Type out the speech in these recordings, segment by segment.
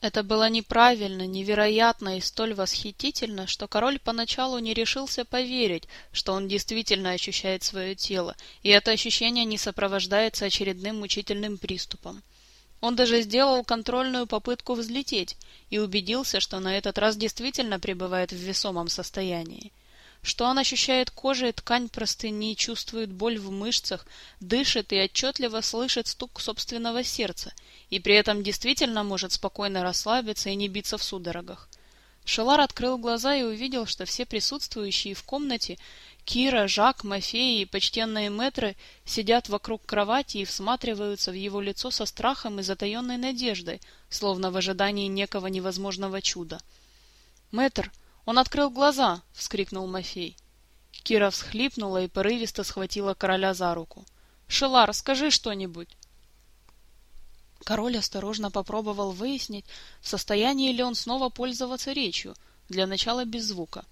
Это было неправильно, невероятно и столь восхитительно, что король поначалу не решился поверить, что он действительно ощущает свое тело, и это ощущение не сопровождается очередным мучительным приступом. Он даже сделал контрольную попытку взлететь и убедился, что на этот раз действительно пребывает в весомом состоянии что он ощущает кожей ткань простыни, чувствует боль в мышцах, дышит и отчетливо слышит стук собственного сердца, и при этом действительно может спокойно расслабиться и не биться в судорогах. Шелар открыл глаза и увидел, что все присутствующие в комнате Кира, Жак, Мафеи и почтенные мэтры сидят вокруг кровати и всматриваются в его лицо со страхом и затаенной надеждой, словно в ожидании некого невозможного чуда. «Мэтр!» «Он открыл глаза!» — вскрикнул Мафей. Кира всхлипнула и порывисто схватила короля за руку. «Шелар, скажи что-нибудь!» Король осторожно попробовал выяснить, в состоянии ли он снова пользоваться речью, для начала без звука.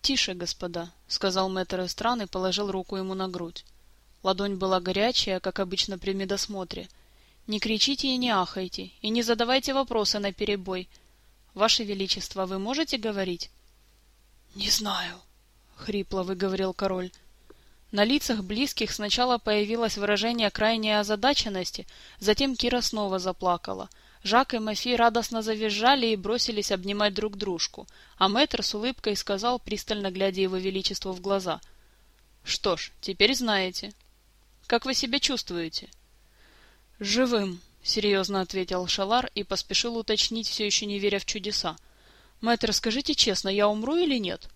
«Тише, господа», — сказал мэтр Эстран и положил руку ему на грудь. Ладонь была горячая, как обычно при медосмотре. «Не кричите и не ахайте, и не задавайте вопросы наперебой. Ваше Величество, вы можете говорить? — Не знаю, — хрипло выговорил король. На лицах близких сначала появилось выражение крайней озадаченности, затем Кира снова заплакала. Жак и Мафи радостно завизжали и бросились обнимать друг дружку, а мэтр с улыбкой сказал, пристально глядя его величеству в глаза. — Что ж, теперь знаете. Как вы себя чувствуете? — Живым, — серьезно ответил Шалар и поспешил уточнить, все еще не веря в чудеса. «Мэтр, скажите честно, я умру или нет?»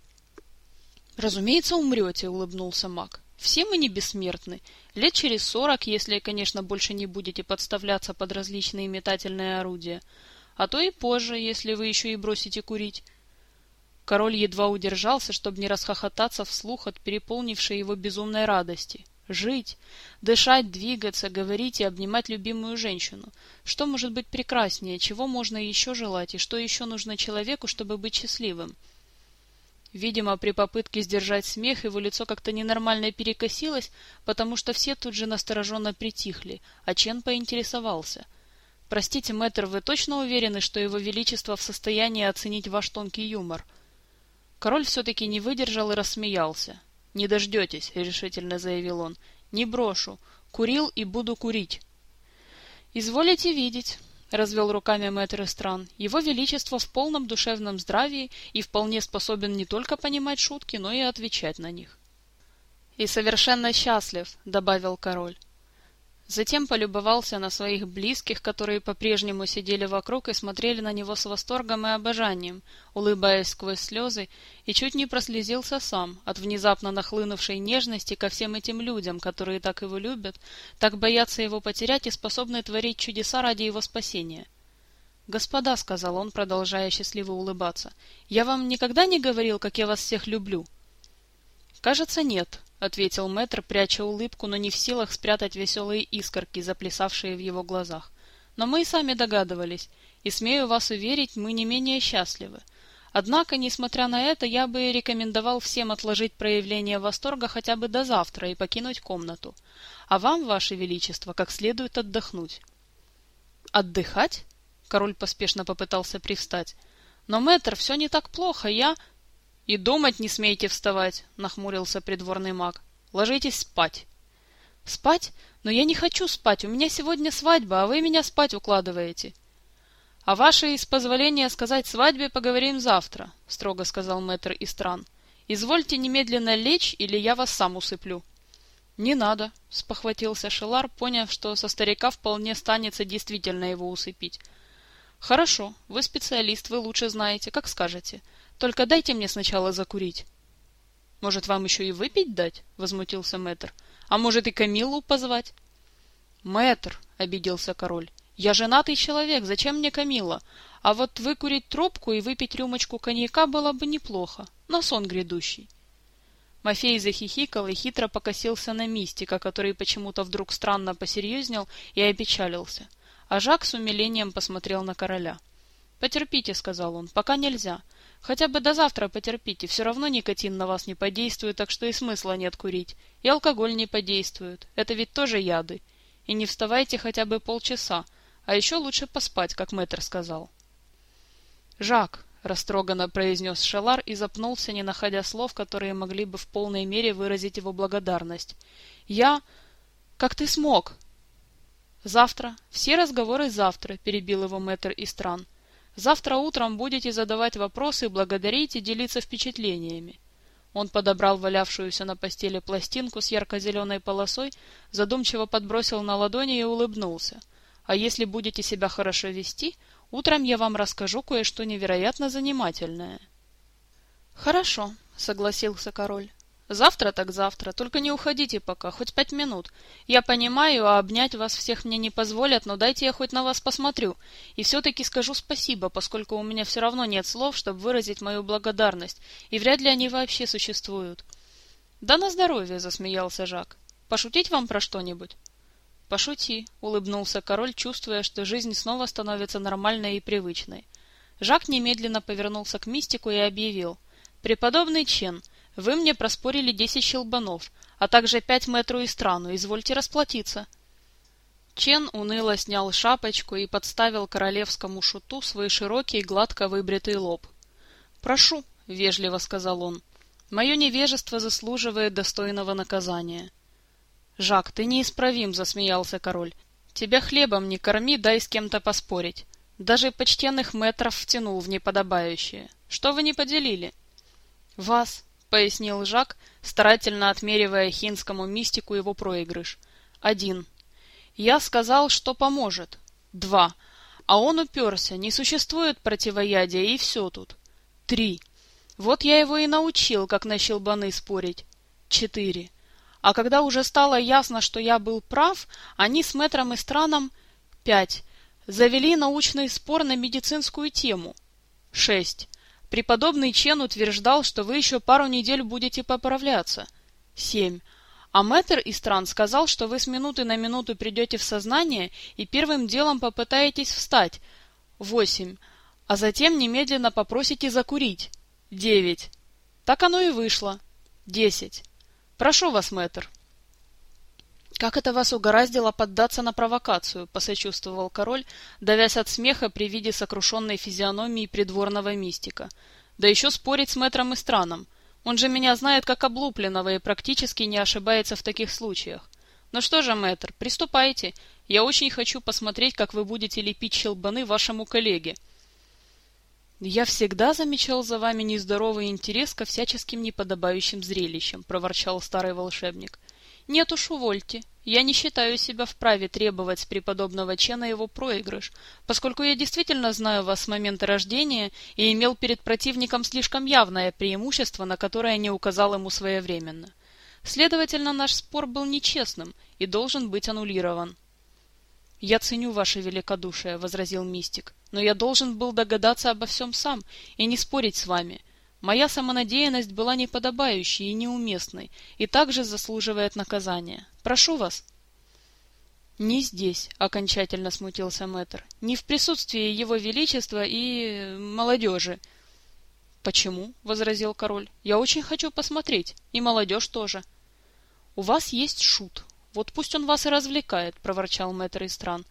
«Разумеется, умрете», — улыбнулся маг. «Все мы не бессмертны. Лет через сорок, если, конечно, больше не будете подставляться под различные метательные орудия. А то и позже, если вы еще и бросите курить». Король едва удержался, чтобы не расхохотаться вслух от переполнившей его безумной радости. Жить, дышать, двигаться, говорить и обнимать любимую женщину. Что может быть прекраснее, чего можно еще желать и что еще нужно человеку, чтобы быть счастливым? Видимо, при попытке сдержать смех его лицо как-то ненормально перекосилось, потому что все тут же настороженно притихли, а Чен поинтересовался. «Простите, мэтр, вы точно уверены, что его величество в состоянии оценить ваш тонкий юмор?» Король все-таки не выдержал и рассмеялся. «Не дождетесь», — решительно заявил он. «Не брошу. Курил и буду курить». «Изволите видеть», — развел руками мэтр стран. «Его Величество в полном душевном здравии и вполне способен не только понимать шутки, но и отвечать на них». «И совершенно счастлив», — добавил король. Затем полюбовался на своих близких, которые по-прежнему сидели вокруг и смотрели на него с восторгом и обожанием, улыбаясь сквозь слезы, и чуть не прослезился сам от внезапно нахлынувшей нежности ко всем этим людям, которые так его любят, так боятся его потерять и способны творить чудеса ради его спасения. «Господа», — сказал он, продолжая счастливо улыбаться, — «я вам никогда не говорил, как я вас всех люблю?» «Кажется, нет», — ответил мэтр, пряча улыбку, но не в силах спрятать веселые искорки, заплясавшие в его глазах. «Но мы и сами догадывались, и, смею вас уверить, мы не менее счастливы. Однако, несмотря на это, я бы рекомендовал всем отложить проявление восторга хотя бы до завтра и покинуть комнату. А вам, ваше величество, как следует отдохнуть». «Отдыхать?» — король поспешно попытался привстать. «Но, мэтр, все не так плохо, я...» «И думать не смейте вставать», — нахмурился придворный маг. «Ложитесь спать». «Спать? Но я не хочу спать, у меня сегодня свадьба, а вы меня спать укладываете». «О вашей, с позволения сказать, свадьбе поговорим завтра», — строго сказал мэтр Истран. «Извольте немедленно лечь, или я вас сам усыплю». «Не надо», — спохватился Шелар, поняв, что со старика вполне станется действительно его усыпить. «Хорошо, вы специалист, вы лучше знаете, как скажете. Только дайте мне сначала закурить. — Может, вам еще и выпить дать? — возмутился мэтр. — А может, и Камиллу позвать? — Мэтр, — обиделся король, — я женатый человек, зачем мне Камилла? А вот выкурить трубку и выпить рюмочку коньяка было бы неплохо, на сон грядущий. Мафей захихикал и хитро покосился на мистика, который почему-то вдруг странно посерьезнел и опечалился. А Жак с умилением посмотрел на короля. — Потерпите, — сказал он, — пока нельзя. Хотя бы до завтра потерпите, все равно никотин на вас не подействует, так что и смысла нет курить. И алкоголь не подействует. Это ведь тоже яды. И не вставайте хотя бы полчаса, А еще лучше поспать, как мэтр сказал. «Жак», — растроганно произнес Шалар и запнулся, не находя слов, которые могли бы в полной мере выразить его благодарность. «Я... Как ты смог?» «Завтра. Все разговоры завтра», — перебил его мэтр Истран. «Завтра утром будете задавать вопросы, благодарить и делиться впечатлениями. Он подобрал валявшуюся на постели пластинку с ярко-зеленой полосой, задумчиво подбросил на ладони и улыбнулся. «А если будете себя хорошо вести, утром я вам расскажу кое-что невероятно занимательное». «Хорошо», — согласился король. Завтра так завтра, только не уходите пока, хоть пять минут. Я понимаю, а обнять вас всех мне не позволят, но дайте я хоть на вас посмотрю. И все-таки скажу спасибо, поскольку у меня все равно нет слов, чтобы выразить мою благодарность, и вряд ли они вообще существуют. Да на здоровье, засмеялся Жак. Пошутить вам про что-нибудь? Пошути, улыбнулся король, чувствуя, что жизнь снова становится нормальной и привычной. Жак немедленно повернулся к мистику и объявил. «Преподобный Чен, — вы мне проспорили десять щелбанов, а также пять метру и страну, извольте расплатиться. Чен уныло снял шапочку и подставил королевскому шуту свой широкий гладко выбритый лоб. «Прошу», — вежливо сказал он, — «мое невежество заслуживает достойного наказания». «Жак, ты неисправим», — засмеялся король. «Тебя хлебом не корми, дай с кем-то поспорить. Даже почтенных метров втянул в неподобающее. Что вы не поделили?» «Вас», — пояснил Жак, старательно отмеривая хинскому мистику его проигрыш. «Один. Я сказал, что поможет. Два. А он уперся, не существует противоядия, и все тут. Три. Вот я его и научил, как на щелбаны спорить. Четыре. А когда уже стало ясно, что я был прав, они с мэтром и страном... Пять. Завели научный спор на медицинскую тему. Шесть. Преподобный Чен утверждал, что вы еще пару недель будете поправляться. Семь. А мэтр Истран сказал, что вы с минуты на минуту придете в сознание и первым делом попытаетесь встать. Восемь. А затем немедленно попросите закурить. Девять. Так оно и вышло. Десять. Прошу вас, мэтр. «Как это вас угораздило поддаться на провокацию?» — посочувствовал король, давясь от смеха при виде сокрушенной физиономии придворного мистика. «Да еще спорить с мэтром и страном. Он же меня знает как облупленного и практически не ошибается в таких случаях. Ну что же, мэтр, приступайте. Я очень хочу посмотреть, как вы будете лепить щелбаны вашему коллеге». «Я всегда замечал за вами нездоровый интерес ко всяческим неподобающим зрелищам», — проворчал старый волшебник. Нет уж, увольте. Я не считаю себя вправе требовать с преподобного Чена его проигрыш, поскольку я действительно знаю вас с момента рождения и имел перед противником слишком явное преимущество, на которое не указал ему своевременно. Следовательно, наш спор был нечестным и должен быть аннулирован. «Я ценю ваше великодушие», — возразил мистик, — «но я должен был догадаться обо всем сам и не спорить с вами. Моя самонадеянность была неподобающей и неуместной, и также заслуживает наказания. Прошу вас. Не здесь, окончательно смутился мэтр. Не в присутствии его величества и молодежи. Почему? возразил король. Я очень хочу посмотреть, и молодежь тоже. У вас есть шут. Вот пусть он вас и развлекает, проворчал мэтр из стран.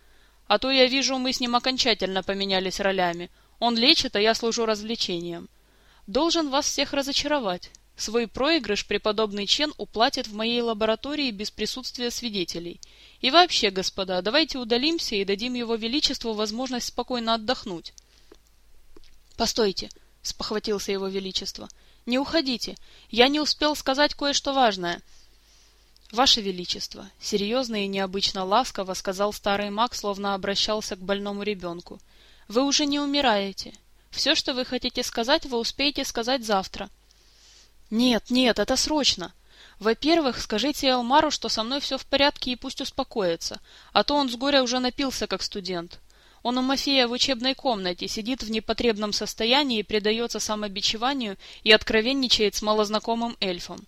А то я вижу, мы с ним окончательно поменялись ролями. Он лечит, а я служу развлечением. Должен вас всех разочаровать. Свой проигрыш преподобный Чен уплатит в моей лаборатории без присутствия свидетелей. И вообще, господа, давайте удалимся и дадим его величеству возможность спокойно отдохнуть. Постойте, спохватился его величество. Не уходите. Я не успел сказать кое-что важное. Ваше величество, серьезно и необычно ласково сказал старый маг, словно обращался к больному ребенку. Вы уже не умираете. Все, что вы хотите сказать, вы успеете сказать завтра. Нет, нет, это срочно. Во-первых, скажите Элмару, что со мной все в порядке и пусть успокоится, а то он с горя уже напился как студент. Он у Мафея в учебной комнате, сидит в непотребном состоянии, предается самобичеванию и откровенничает с малознакомым эльфом.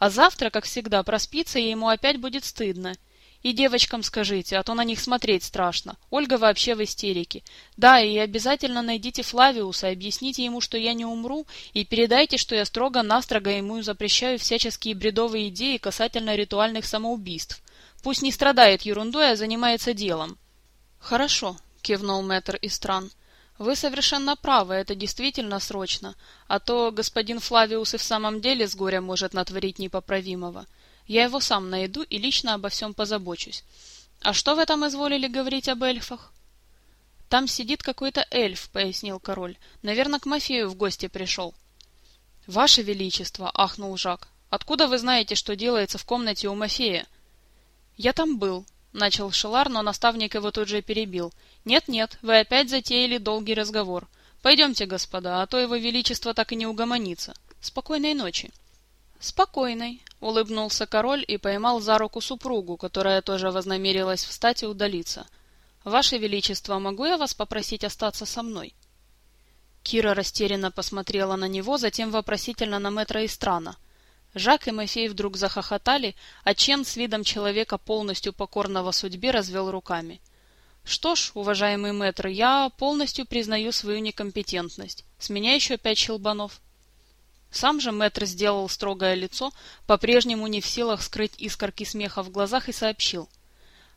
А завтра, как всегда, проспится, и ему опять будет стыдно. И девочкам скажите, а то на них смотреть страшно. Ольга вообще в истерике. Да, и обязательно найдите Флавиуса, объясните ему, что я не умру, и передайте, что я строго-настрого ему запрещаю всяческие бредовые идеи касательно ритуальных самоубийств. Пусть не страдает ерундой, а занимается делом. Хорошо, кивнул мэтр Истран. Вы совершенно правы, это действительно срочно, а то господин Флавиус и в самом деле с горя может натворить непоправимого. Я его сам найду и лично обо всем позабочусь. А что вы там изволили говорить об эльфах? Там сидит какой-то эльф, пояснил король. Наверное, к Мафею в гости пришел. Ваше величество, ахнул Жак. Откуда вы знаете, что делается в комнате у Мафея? Я там был, начал Шелар, но наставник его тут же перебил. Нет-нет, вы опять затеяли долгий разговор. Пойдемте, господа, а то его величество так и не угомонится. Спокойной ночи. Спокойной, улыбнулся король и поймал за руку супругу, которая тоже вознамерилась встать и удалиться. Ваше величество, могу я вас попросить остаться со мной? Кира растерянно посмотрела на него, затем вопросительно на мэтра Истрана. Жак и Мафей вдруг захохотали, а Чен с видом человека полностью покорного судьбе развел руками. Что ж, уважаемый мэтр, я полностью признаю свою некомпетентность. С меня еще пять щелбанов. Сам же мэтр сделал строгое лицо, по-прежнему не в силах скрыть искорки смеха в глазах и сообщил.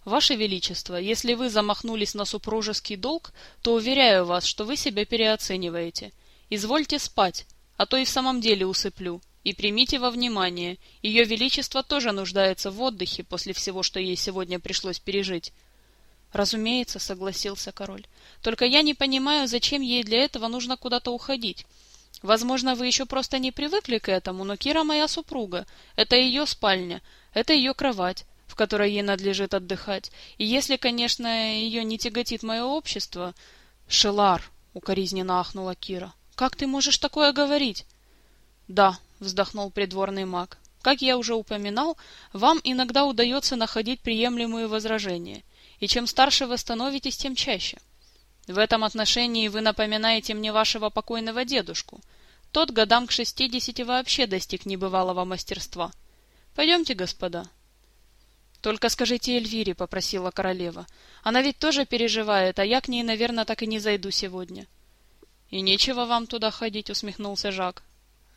«Ваше Величество, если вы замахнулись на супружеский долг, то уверяю вас, что вы себя переоцениваете. Извольте спать, а то и в самом деле усыплю. И примите во внимание, Ее Величество тоже нуждается в отдыхе после всего, что ей сегодня пришлось пережить». «Разумеется», — согласился король. «Только я не понимаю, зачем ей для этого нужно куда-то уходить. Возможно, вы еще просто не привыкли к этому, но Кира моя супруга. Это ее спальня, это ее кровать, в которой ей надлежит отдыхать. И если, конечно, ее не тяготит мое общество... Шелар, укоризненно ахнула Кира. Как ты можешь такое говорить? Да, вздохнул придворный маг. Как я уже упоминал, вам иногда удается находить приемлемые возражения. И чем старше вы становитесь, тем чаще. — в этом отношении вы напоминаете мне вашего покойного дедушку. Тот годам к шестидесяти вообще достиг небывалого мастерства. Пойдемте, господа. Только скажите Эльвире, попросила королева. Она ведь тоже переживает, а я к ней, наверное, так и не зайду сегодня. И нечего вам туда ходить, усмехнулся Жак.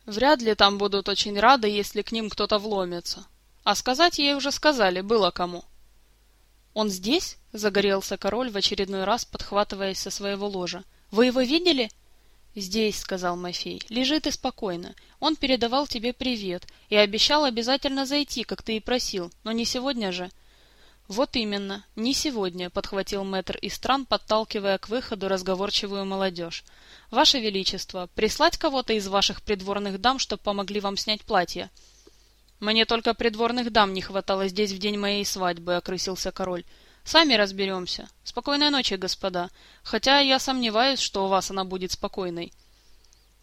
Вряд ли там будут очень рады, если к ним кто-то вломится. А сказать ей уже сказали, было кому. Он здесь? Загорелся король в очередной раз, подхватываясь со своего ложа. Вы его видели? Здесь, сказал Мафей. Лежит и спокойно. Он передавал тебе привет и обещал обязательно зайти, как ты и просил, но не сегодня же. Вот именно, не сегодня, подхватил мэтр Истран, подталкивая к выходу разговорчивую молодежь. Ваше величество, прислать кого-то из ваших придворных дам, чтоб помогли вам снять платье. Мне только придворных дам не хватало здесь в день моей свадьбы, окрысился король. Сами разберемся. Спокойной ночи, господа. Хотя я сомневаюсь, что у вас она будет спокойной.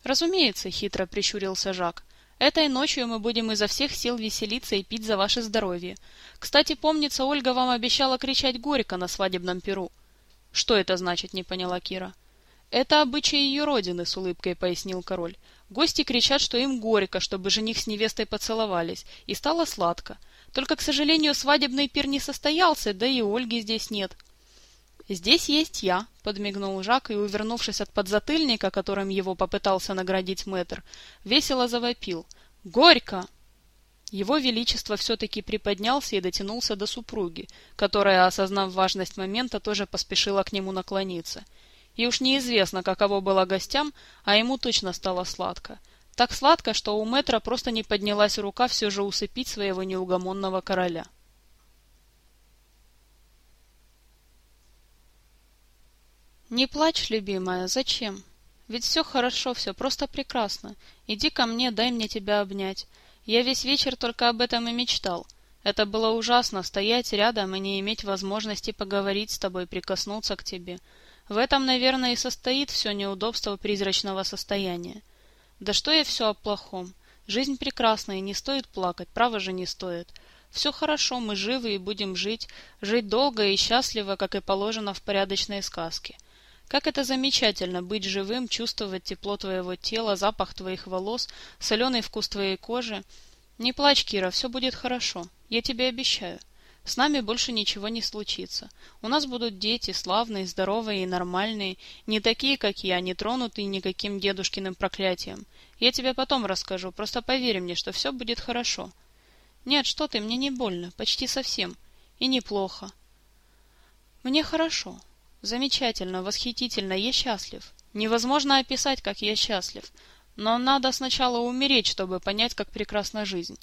Разумеется, хитро прищурился Жак. Этой ночью мы будем изо всех сил веселиться и пить за ваше здоровье. Кстати, помнится, Ольга вам обещала кричать горько на свадебном перу. Что это значит, не поняла Кира. Это обычай ее родины, с улыбкой пояснил король. Гости кричат, что им горько, чтобы жених с невестой поцеловались, и стало сладко. Только, к сожалению, свадебный пир не состоялся, да и Ольги здесь нет. «Здесь есть я», — подмигнул Жак и, увернувшись от подзатыльника, которым его попытался наградить мэтр, весело завопил. «Горько!» Его Величество все-таки приподнялся и дотянулся до супруги, которая, осознав важность момента, тоже поспешила к нему наклониться. И уж неизвестно, каково было гостям, а ему точно стало сладко — так сладко, что у Метра просто не поднялась рука все же усыпить своего неугомонного короля. «Не плачь, любимая, зачем? Ведь все хорошо, все просто прекрасно. Иди ко мне, дай мне тебя обнять. Я весь вечер только об этом и мечтал. Это было ужасно, стоять рядом и не иметь возможности поговорить с тобой, прикоснуться к тебе. В этом, наверное, и состоит все неудобство призрачного состояния. Да что я все о плохом? Жизнь прекрасна, и не стоит плакать, право же не стоит. Все хорошо, мы живы и будем жить, жить долго и счастливо, как и положено в порядочной сказке. Как это замечательно быть живым, чувствовать тепло твоего тела, запах твоих волос, соленый вкус твоей кожи. Не плачь, Кира, все будет хорошо, я тебе обещаю. С нами больше ничего не случится. У нас будут дети, славные, здоровые и нормальные, не такие, как я, не тронутые никаким дедушкиным проклятием. Я тебе потом расскажу, просто поверь мне, что все будет хорошо. Нет, что ты, мне не больно, почти совсем. И неплохо. Мне хорошо. Замечательно, восхитительно, я счастлив. Невозможно описать, как я счастлив. Но надо сначала умереть, чтобы понять, как прекрасна жизнь.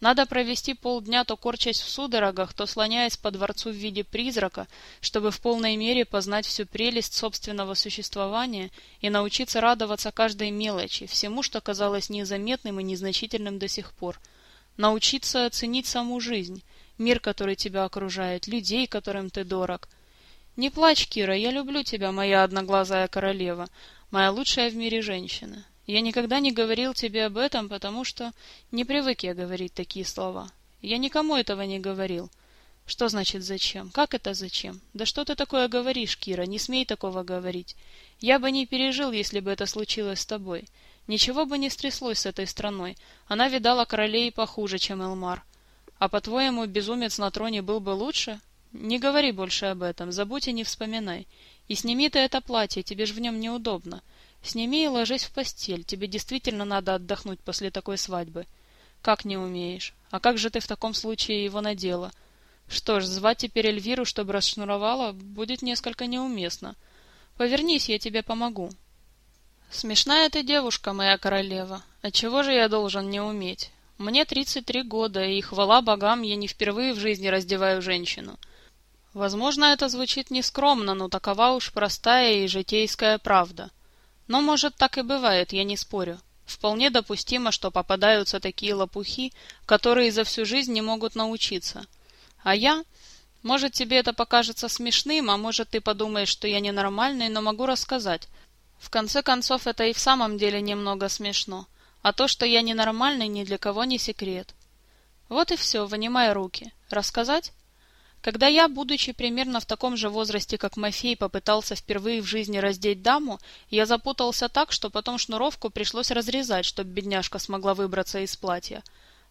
Надо провести полдня, то корчась в судорогах, то слоняясь по дворцу в виде призрака, чтобы в полной мере познать всю прелесть собственного существования и научиться радоваться каждой мелочи, всему, что казалось незаметным и незначительным до сих пор. Научиться оценить саму жизнь, мир, который тебя окружает, людей, которым ты дорог. Не плачь, Кира, я люблю тебя, моя одноглазая королева, моя лучшая в мире женщина. Я никогда не говорил тебе об этом, потому что не привык я говорить такие слова. Я никому этого не говорил. Что значит зачем? Как это зачем? Да что ты такое говоришь, Кира? Не смей такого говорить. Я бы не пережил, если бы это случилось с тобой. Ничего бы не стряслось с этой страной. Она видала королей похуже, чем Элмар. А по-твоему, безумец на троне был бы лучше? Не говори больше об этом, забудь и не вспоминай. И сними ты это платье, тебе ж в нем неудобно. Сними и ложись в постель, тебе действительно надо отдохнуть после такой свадьбы. Как не умеешь? А как же ты в таком случае его надела? Что ж, звать теперь Эльвиру, чтобы расшнуровала, будет несколько неуместно. Повернись, я тебе помогу. Смешная ты девушка, моя королева. Отчего же я должен не уметь? Мне тридцать три года, и, хвала богам, я не впервые в жизни раздеваю женщину. Возможно, это звучит нескромно, но такова уж простая и житейская правда. Но, может, так и бывает, я не спорю. Вполне допустимо, что попадаются такие лопухи, которые за всю жизнь не могут научиться. А я... Может, тебе это покажется смешным, а может, ты подумаешь, что я ненормальный, но могу рассказать. В конце концов, это и в самом деле немного смешно. А то, что я ненормальный, ни для кого не секрет. Вот и все, вынимай руки. Рассказать? Когда я, будучи примерно в таком же возрасте, как Мафей, попытался впервые в жизни раздеть даму, я запутался так, что потом шнуровку пришлось разрезать, чтобы бедняжка смогла выбраться из платья.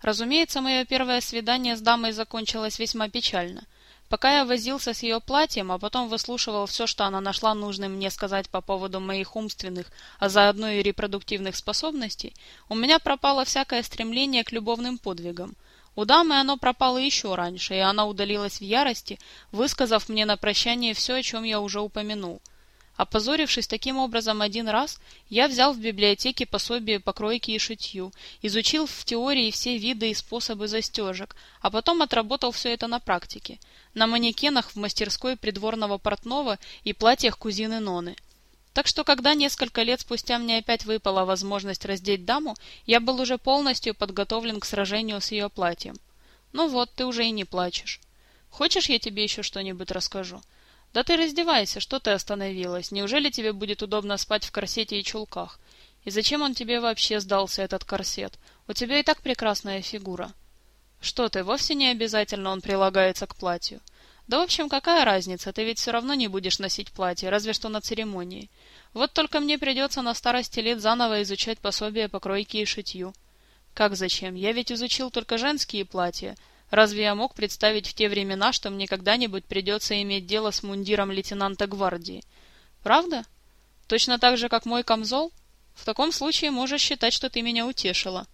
Разумеется, мое первое свидание с дамой закончилось весьма печально. Пока я возился с ее платьем, а потом выслушивал все, что она нашла нужным мне сказать по поводу моих умственных, а заодно и репродуктивных способностей, у меня пропало всякое стремление к любовным подвигам – у дамы оно пропало еще раньше, и она удалилась в ярости, высказав мне на прощание все, о чем я уже упомянул. Опозорившись таким образом один раз, я взял в библиотеке пособие по кройке и шитью, изучил в теории все виды и способы застежек, а потом отработал все это на практике, на манекенах в мастерской придворного портного и платьях кузины Ноны – так что, когда несколько лет спустя мне опять выпала возможность раздеть даму, я был уже полностью подготовлен к сражению с ее платьем. Ну вот, ты уже и не плачешь. Хочешь, я тебе еще что-нибудь расскажу? Да ты раздевайся, что ты остановилась? Неужели тебе будет удобно спать в корсете и чулках? И зачем он тебе вообще сдался, этот корсет? У тебя и так прекрасная фигура. Что ты, вовсе не обязательно он прилагается к платью. Да, в общем, какая разница, ты ведь все равно не будешь носить платье, разве что на церемонии. Вот только мне придется на старости лет заново изучать пособие по кройке и шитью. Как зачем? Я ведь изучил только женские платья. Разве я мог представить в те времена, что мне когда-нибудь придется иметь дело с мундиром лейтенанта гвардии? Правда? Точно так же, как мой камзол? В таком случае можешь считать, что ты меня утешила.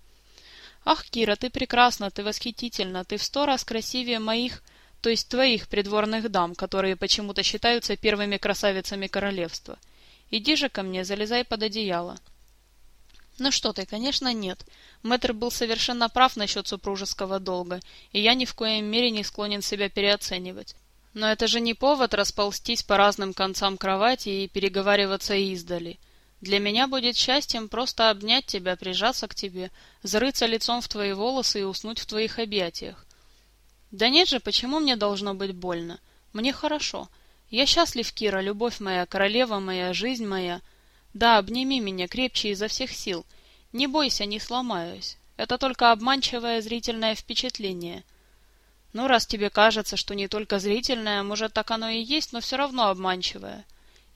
Ах, Кира, ты прекрасна, ты восхитительна, ты в сто раз красивее моих то есть твоих придворных дам, которые почему-то считаются первыми красавицами королевства. Иди же ко мне, залезай под одеяло. Ну что ты, конечно, нет. Мэтр был совершенно прав насчет супружеского долга, и я ни в коем мере не склонен себя переоценивать. Но это же не повод расползтись по разным концам кровати и переговариваться издали. Для меня будет счастьем просто обнять тебя, прижаться к тебе, зарыться лицом в твои волосы и уснуть в твоих объятиях. Да нет же, почему мне должно быть больно? Мне хорошо. Я счастлив, Кира, любовь моя, королева моя, жизнь моя. Да, обними меня крепче изо всех сил. Не бойся, не сломаюсь. Это только обманчивое зрительное впечатление. Ну, раз тебе кажется, что не только зрительное, может, так оно и есть, но все равно обманчивое.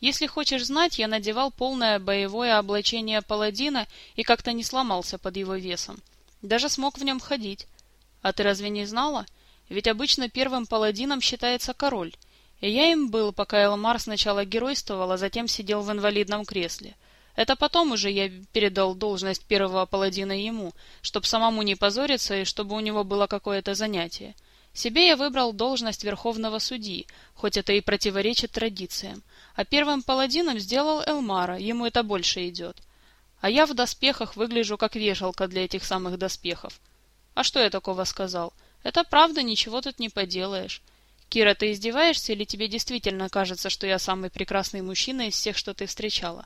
Если хочешь знать, я надевал полное боевое облачение паладина и как-то не сломался под его весом. Даже смог в нем ходить. А ты разве не знала? — ведь обычно первым паладином считается король, и я им был, пока Элмар сначала геройствовал, а затем сидел в инвалидном кресле. Это потом уже я передал должность первого паладина ему, чтобы самому не позориться и чтобы у него было какое-то занятие. Себе я выбрал должность верховного судьи, хоть это и противоречит традициям. А первым паладином сделал Элмара, ему это больше идет. А я в доспехах выгляжу как вешалка для этих самых доспехов. А что я такого сказал? Это правда, ничего тут не поделаешь. Кира, ты издеваешься или тебе действительно кажется, что я самый прекрасный мужчина из всех, что ты встречала?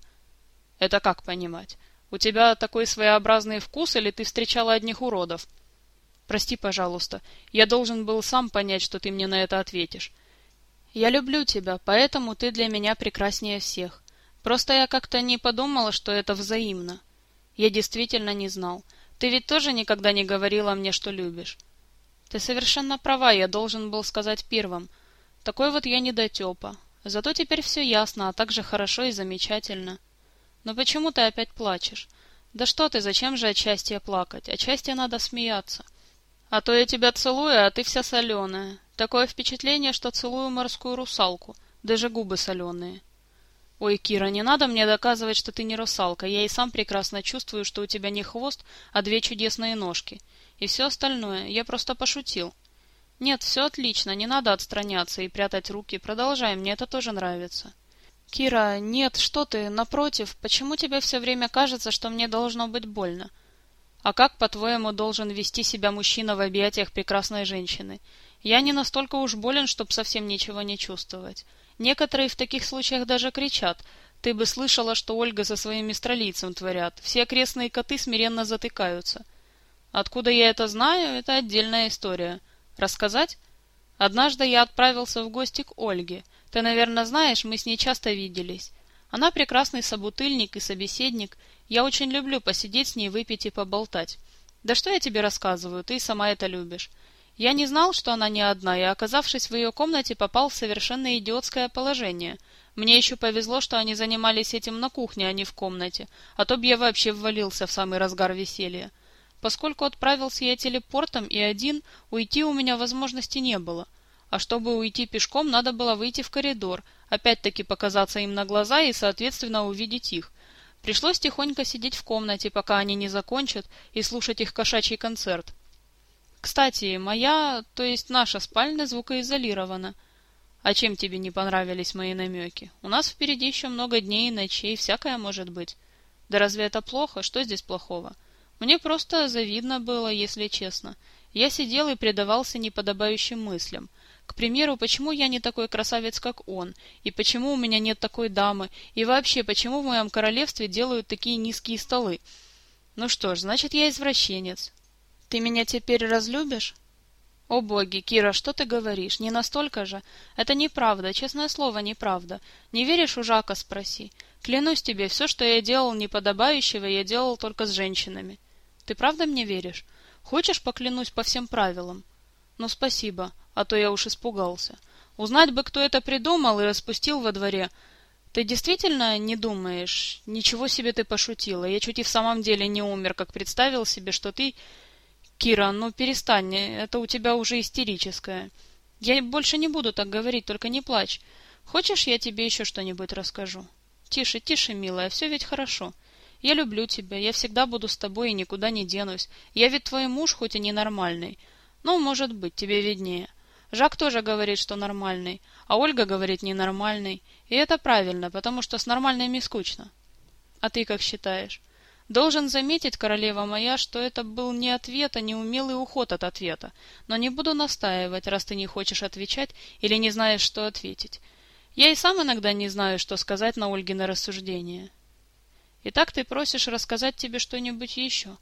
Это как понимать? У тебя такой своеобразный вкус или ты встречала одних уродов? Прости, пожалуйста. Я должен был сам понять, что ты мне на это ответишь. Я люблю тебя, поэтому ты для меня прекраснее всех. Просто я как-то не подумала, что это взаимно. Я действительно не знал. Ты ведь тоже никогда не говорила мне, что любишь. Ты совершенно права, я должен был сказать первым. Такой вот я недотепа. Зато теперь все ясно, а также хорошо и замечательно. Но почему ты опять плачешь? Да что ты, зачем же от счастья плакать? От счастья надо смеяться. А то я тебя целую, а ты вся соленая. Такое впечатление, что целую морскую русалку, даже губы соленые. Ой, Кира, не надо мне доказывать, что ты не русалка. Я и сам прекрасно чувствую, что у тебя не хвост, а две чудесные ножки. И все остальное. Я просто пошутил. Нет, все отлично, не надо отстраняться и прятать руки. Продолжай, мне это тоже нравится. Кира, нет, что ты, напротив, почему тебе все время кажется, что мне должно быть больно? А как, по-твоему, должен вести себя мужчина в объятиях прекрасной женщины? Я не настолько уж болен, чтоб совсем ничего не чувствовать. Некоторые в таких случаях даже кричат. Ты бы слышала, что Ольга со своим мистралийцем творят. Все окрестные коты смиренно затыкаются. Откуда я это знаю, это отдельная история. Рассказать? Однажды я отправился в гости к Ольге. Ты, наверное, знаешь, мы с ней часто виделись. Она прекрасный собутыльник и собеседник. Я очень люблю посидеть с ней, выпить и поболтать. Да что я тебе рассказываю, ты сама это любишь. Я не знал, что она не одна, и, оказавшись в ее комнате, попал в совершенно идиотское положение. Мне еще повезло, что они занимались этим на кухне, а не в комнате, а то б я вообще ввалился в самый разгар веселья. Поскольку отправился я телепортом и один, уйти у меня возможности не было. А чтобы уйти пешком, надо было выйти в коридор, опять-таки показаться им на глаза и, соответственно, увидеть их. Пришлось тихонько сидеть в комнате, пока они не закончат, и слушать их кошачий концерт. Кстати, моя, то есть наша спальня звукоизолирована. А чем тебе не понравились мои намеки? У нас впереди еще много дней и ночей, всякое может быть. Да разве это плохо? Что здесь плохого? Мне просто завидно было, если честно. Я сидел и предавался неподобающим мыслям. К примеру, почему я не такой красавец, как он, и почему у меня нет такой дамы, и вообще, почему в моем королевстве делают такие низкие столы. Ну что ж, значит, я извращенец. Ты меня теперь разлюбишь? О боги, Кира, что ты говоришь? Не настолько же. Это неправда, честное слово, неправда. Не веришь у Жака, спроси. Клянусь тебе, все, что я делал неподобающего, я делал только с женщинами. Ты правда мне веришь? Хочешь, поклянусь по всем правилам? Ну, спасибо, а то я уж испугался. Узнать бы, кто это придумал и распустил во дворе. Ты действительно не думаешь? Ничего себе ты пошутила. Я чуть и в самом деле не умер, как представил себе, что ты... Кира, ну перестань, это у тебя уже истерическое. Я больше не буду так говорить, только не плачь. Хочешь, я тебе еще что-нибудь расскажу? Тише, тише, милая, все ведь хорошо. Я люблю тебя, я всегда буду с тобой и никуда не денусь. Я ведь твой муж, хоть и ненормальный. Ну, может быть, тебе виднее. Жак тоже говорит, что нормальный, а Ольга говорит ненормальный. И это правильно, потому что с нормальными скучно. А ты как считаешь? Должен заметить, королева моя, что это был не ответ, а неумелый уход от ответа. Но не буду настаивать, раз ты не хочешь отвечать или не знаешь, что ответить. Я и сам иногда не знаю, что сказать на Ольгино рассуждение. Итак, ты просишь рассказать тебе что-нибудь еще.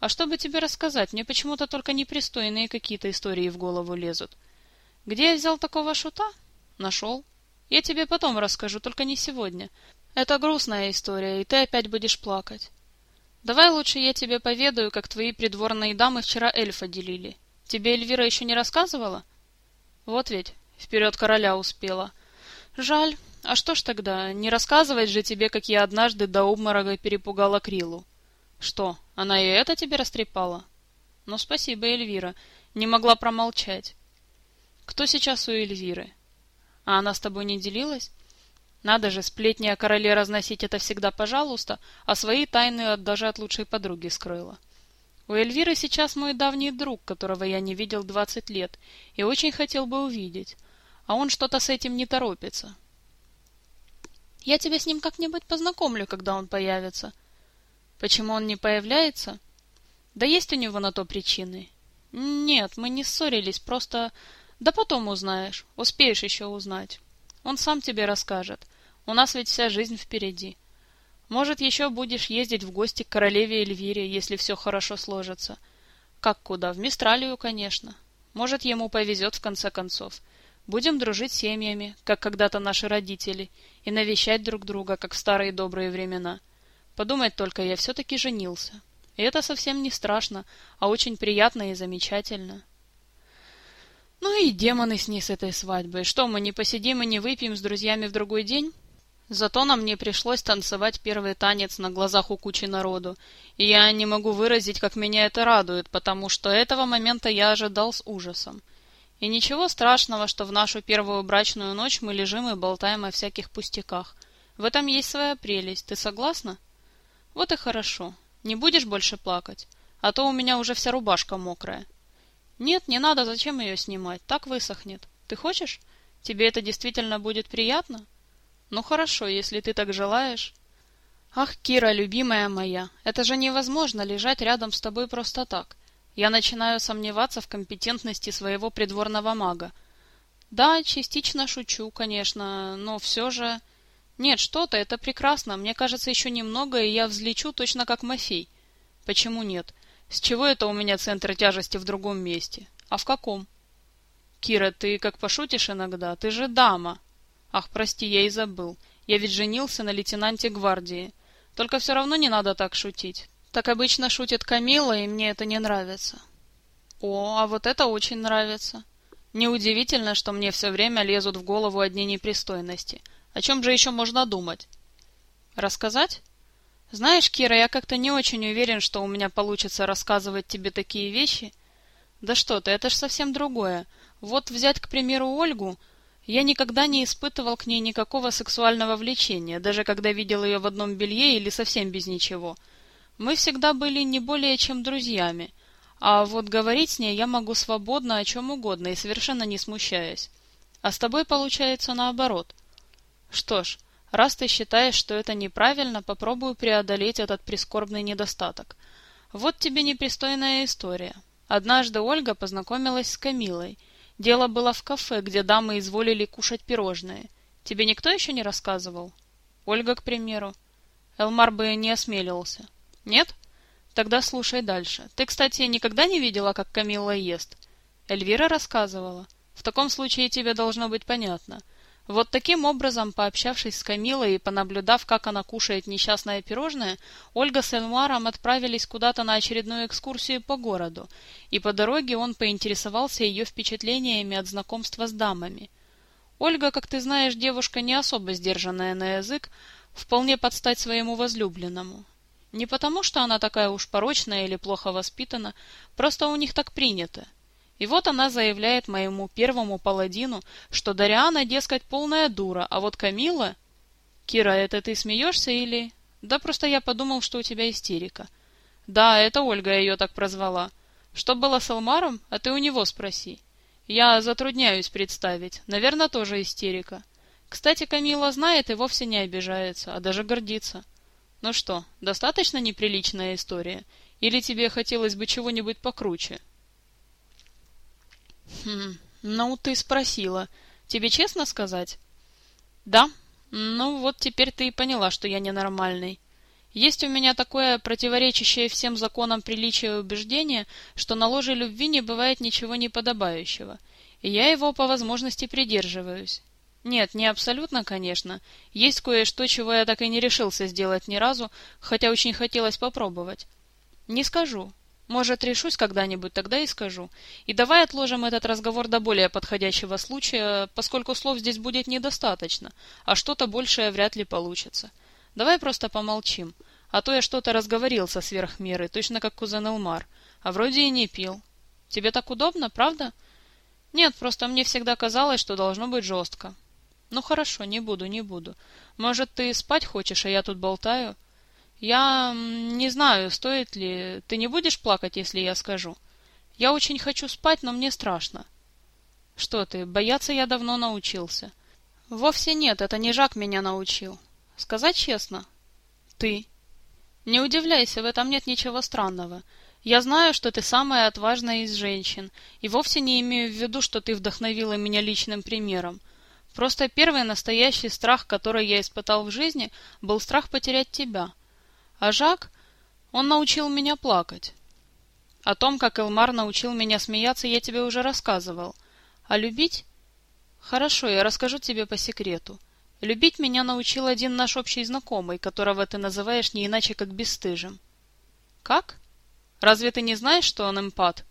А что бы тебе рассказать? Мне почему-то только непристойные какие-то истории в голову лезут. Где я взял такого шута? Нашел. Я тебе потом расскажу, только не сегодня. Это грустная история, и ты опять будешь плакать. Давай лучше я тебе поведаю, как твои придворные дамы вчера эльфа делили. Тебе Эльвира еще не рассказывала? Вот ведь, вперед короля успела. Жаль, а что ж тогда, не рассказывать же тебе, как я однажды до обморока перепугала Крилу? Что, она и это тебе растрепала? Ну, спасибо, Эльвира, не могла промолчать. Кто сейчас у Эльвиры? А она с тобой не делилась? Надо же, сплетни о короле разносить это всегда пожалуйста, а свои тайны даже от лучшей подруги скрыла. У Эльвиры сейчас мой давний друг, которого я не видел двадцать лет, и очень хотел бы увидеть. А он что-то с этим не торопится. Я тебя с ним как-нибудь познакомлю, когда он появится. Почему он не появляется? Да есть у него на то причины. Нет, мы не ссорились, просто... Да потом узнаешь, успеешь еще узнать. Он сам тебе расскажет. У нас ведь вся жизнь впереди. Может, еще будешь ездить в гости к королеве Эльвире, если все хорошо сложится. Как куда? В Мистралию, конечно. Может, ему повезет в конце концов. Будем дружить семьями, как когда-то наши родители, и навещать друг друга, как в старые добрые времена. Подумать только, я все-таки женился. И это совсем не страшно, а очень приятно и замечательно. Ну и демоны с ней с этой свадьбой. Что, мы не посидим и не выпьем с друзьями в другой день? Зато нам не пришлось танцевать первый танец на глазах у кучи народу, и я не могу выразить, как меня это радует, потому что этого момента я ожидал с ужасом. И ничего страшного, что в нашу первую брачную ночь мы лежим и болтаем о всяких пустяках. В этом есть своя прелесть, ты согласна? Вот и хорошо. Не будешь больше плакать? А то у меня уже вся рубашка мокрая. Нет, не надо, зачем ее снимать? Так высохнет. Ты хочешь? Тебе это действительно будет приятно? Ну хорошо, если ты так желаешь. Ах, Кира, любимая моя, это же невозможно лежать рядом с тобой просто так. Я начинаю сомневаться в компетентности своего придворного мага. Да, частично шучу, конечно, но все же... Нет, что-то, это прекрасно. Мне кажется, еще немного, и я взлечу точно как Мафей. Почему нет? С чего это у меня центр тяжести в другом месте? А в каком? Кира, ты как пошутишь иногда? Ты же дама. Ах, прости, я и забыл. Я ведь женился на лейтенанте гвардии. Только все равно не надо так шутить. Так обычно шутит Камила, и мне это не нравится. О, а вот это очень нравится. Неудивительно, что мне все время лезут в голову одни непристойности — о чем же еще можно думать? Рассказать? Знаешь, Кира, я как-то не очень уверен, что у меня получится рассказывать тебе такие вещи. Да что ты, это ж совсем другое. Вот взять, к примеру, Ольгу. Я никогда не испытывал к ней никакого сексуального влечения, даже когда видел ее в одном белье или совсем без ничего. Мы всегда были не более чем друзьями. А вот говорить с ней я могу свободно о чем угодно и совершенно не смущаясь. А с тобой получается наоборот. Что ж, раз ты считаешь, что это неправильно, попробую преодолеть этот прискорбный недостаток. Вот тебе непристойная история. Однажды Ольга познакомилась с Камилой. Дело было в кафе, где дамы изволили кушать пирожные. Тебе никто еще не рассказывал? Ольга, к примеру. Элмар бы не осмелился. Нет? Тогда слушай дальше. Ты, кстати, никогда не видела, как Камилла ест? Эльвира рассказывала. В таком случае тебе должно быть понятно — вот таким образом, пообщавшись с Камилой и понаблюдав, как она кушает несчастное пирожное, Ольга с Эльмаром отправились куда-то на очередную экскурсию по городу, и по дороге он поинтересовался ее впечатлениями от знакомства с дамами. Ольга, как ты знаешь, девушка не особо сдержанная на язык, вполне подстать своему возлюбленному. Не потому, что она такая уж порочная или плохо воспитана, просто у них так принято. И вот она заявляет моему первому паладину, что Дариана, дескать, полная дура, а вот Камила... Кира, это ты смеешься или... Да просто я подумал, что у тебя истерика. Да, это Ольга ее так прозвала. Что было с Алмаром, а ты у него спроси. Я затрудняюсь представить. Наверное, тоже истерика. Кстати, Камила знает и вовсе не обижается, а даже гордится. Ну что, достаточно неприличная история? Или тебе хотелось бы чего-нибудь покруче? Хм, ну ты спросила. Тебе честно сказать? Да. Ну вот теперь ты и поняла, что я ненормальный. Есть у меня такое противоречащее всем законам приличия убеждение, что на ложе любви не бывает ничего неподобающего, и я его по возможности придерживаюсь. Нет, не абсолютно, конечно. Есть кое-что, чего я так и не решился сделать ни разу, хотя очень хотелось попробовать. Не скажу, может, решусь когда-нибудь, тогда и скажу. И давай отложим этот разговор до более подходящего случая, поскольку слов здесь будет недостаточно, а что-то большее вряд ли получится. Давай просто помолчим, а то я что-то разговорился сверх меры, точно как кузен Элмар, а вроде и не пил. Тебе так удобно, правда? Нет, просто мне всегда казалось, что должно быть жестко. Ну хорошо, не буду, не буду. Может, ты спать хочешь, а я тут болтаю? Я не знаю, стоит ли... Ты не будешь плакать, если я скажу? Я очень хочу спать, но мне страшно. Что ты, бояться я давно научился. Вовсе нет, это не Жак меня научил. Сказать честно? Ты. Не удивляйся, в этом нет ничего странного. Я знаю, что ты самая отважная из женщин, и вовсе не имею в виду, что ты вдохновила меня личным примером. Просто первый настоящий страх, который я испытал в жизни, был страх потерять тебя. А Жак, он научил меня плакать. О том, как Элмар научил меня смеяться, я тебе уже рассказывал. А любить? Хорошо, я расскажу тебе по секрету. Любить меня научил один наш общий знакомый, которого ты называешь не иначе, как бесстыжим. Как? Разве ты не знаешь, что он эмпат?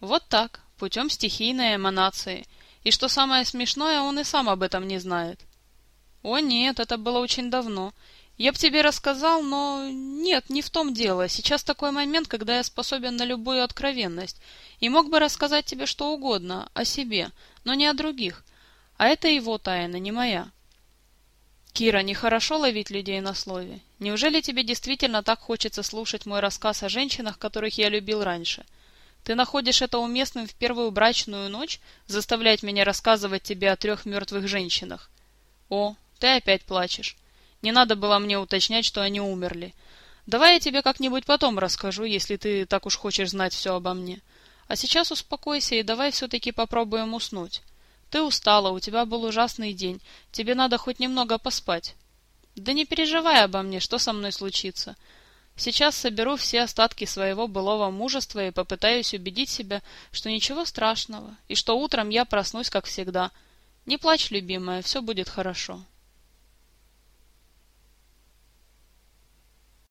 Вот так, путем стихийной эманации – и что самое смешное, он и сам об этом не знает. О нет, это было очень давно. Я б тебе рассказал, но нет, не в том дело. Сейчас такой момент, когда я способен на любую откровенность. И мог бы рассказать тебе что угодно, о себе, но не о других. А это его тайна, не моя. Кира, нехорошо ловить людей на слове. Неужели тебе действительно так хочется слушать мой рассказ о женщинах, которых я любил раньше? — ты находишь это уместным в первую брачную ночь заставлять меня рассказывать тебе о трех мертвых женщинах? О, ты опять плачешь. Не надо было мне уточнять, что они умерли. Давай я тебе как-нибудь потом расскажу, если ты так уж хочешь знать все обо мне. А сейчас успокойся и давай все-таки попробуем уснуть. Ты устала, у тебя был ужасный день, тебе надо хоть немного поспать. Да не переживай обо мне, что со мной случится. Сейчас соберу все остатки своего былого мужества и попытаюсь убедить себя, что ничего страшного, и что утром я проснусь, как всегда. Не плачь, любимая, все будет хорошо.